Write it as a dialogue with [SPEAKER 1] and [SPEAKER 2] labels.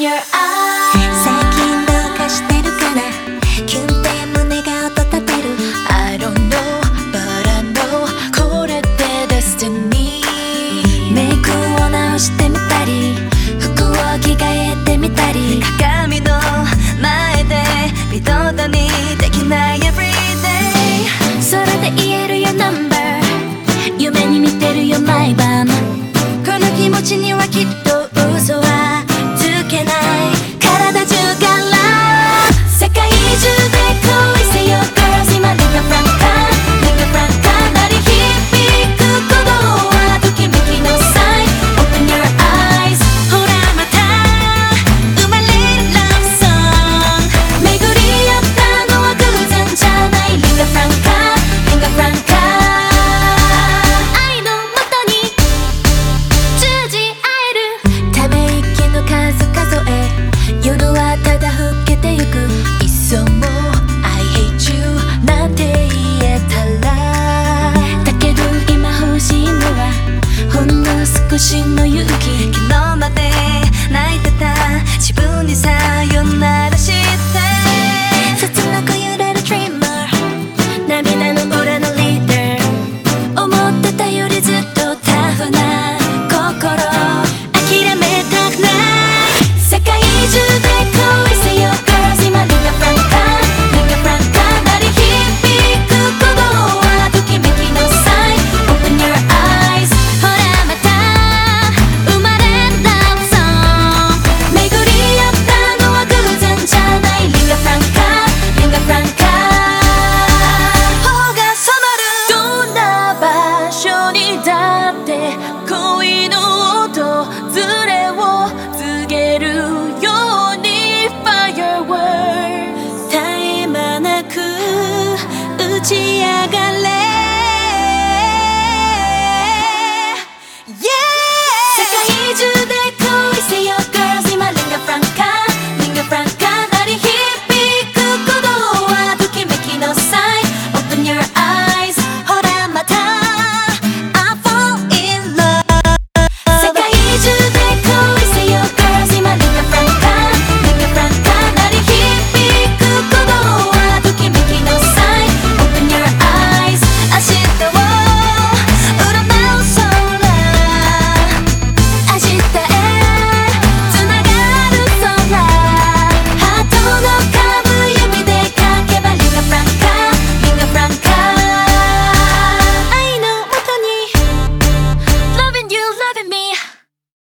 [SPEAKER 1] your eyes 気持ちにはきっと嘘はだって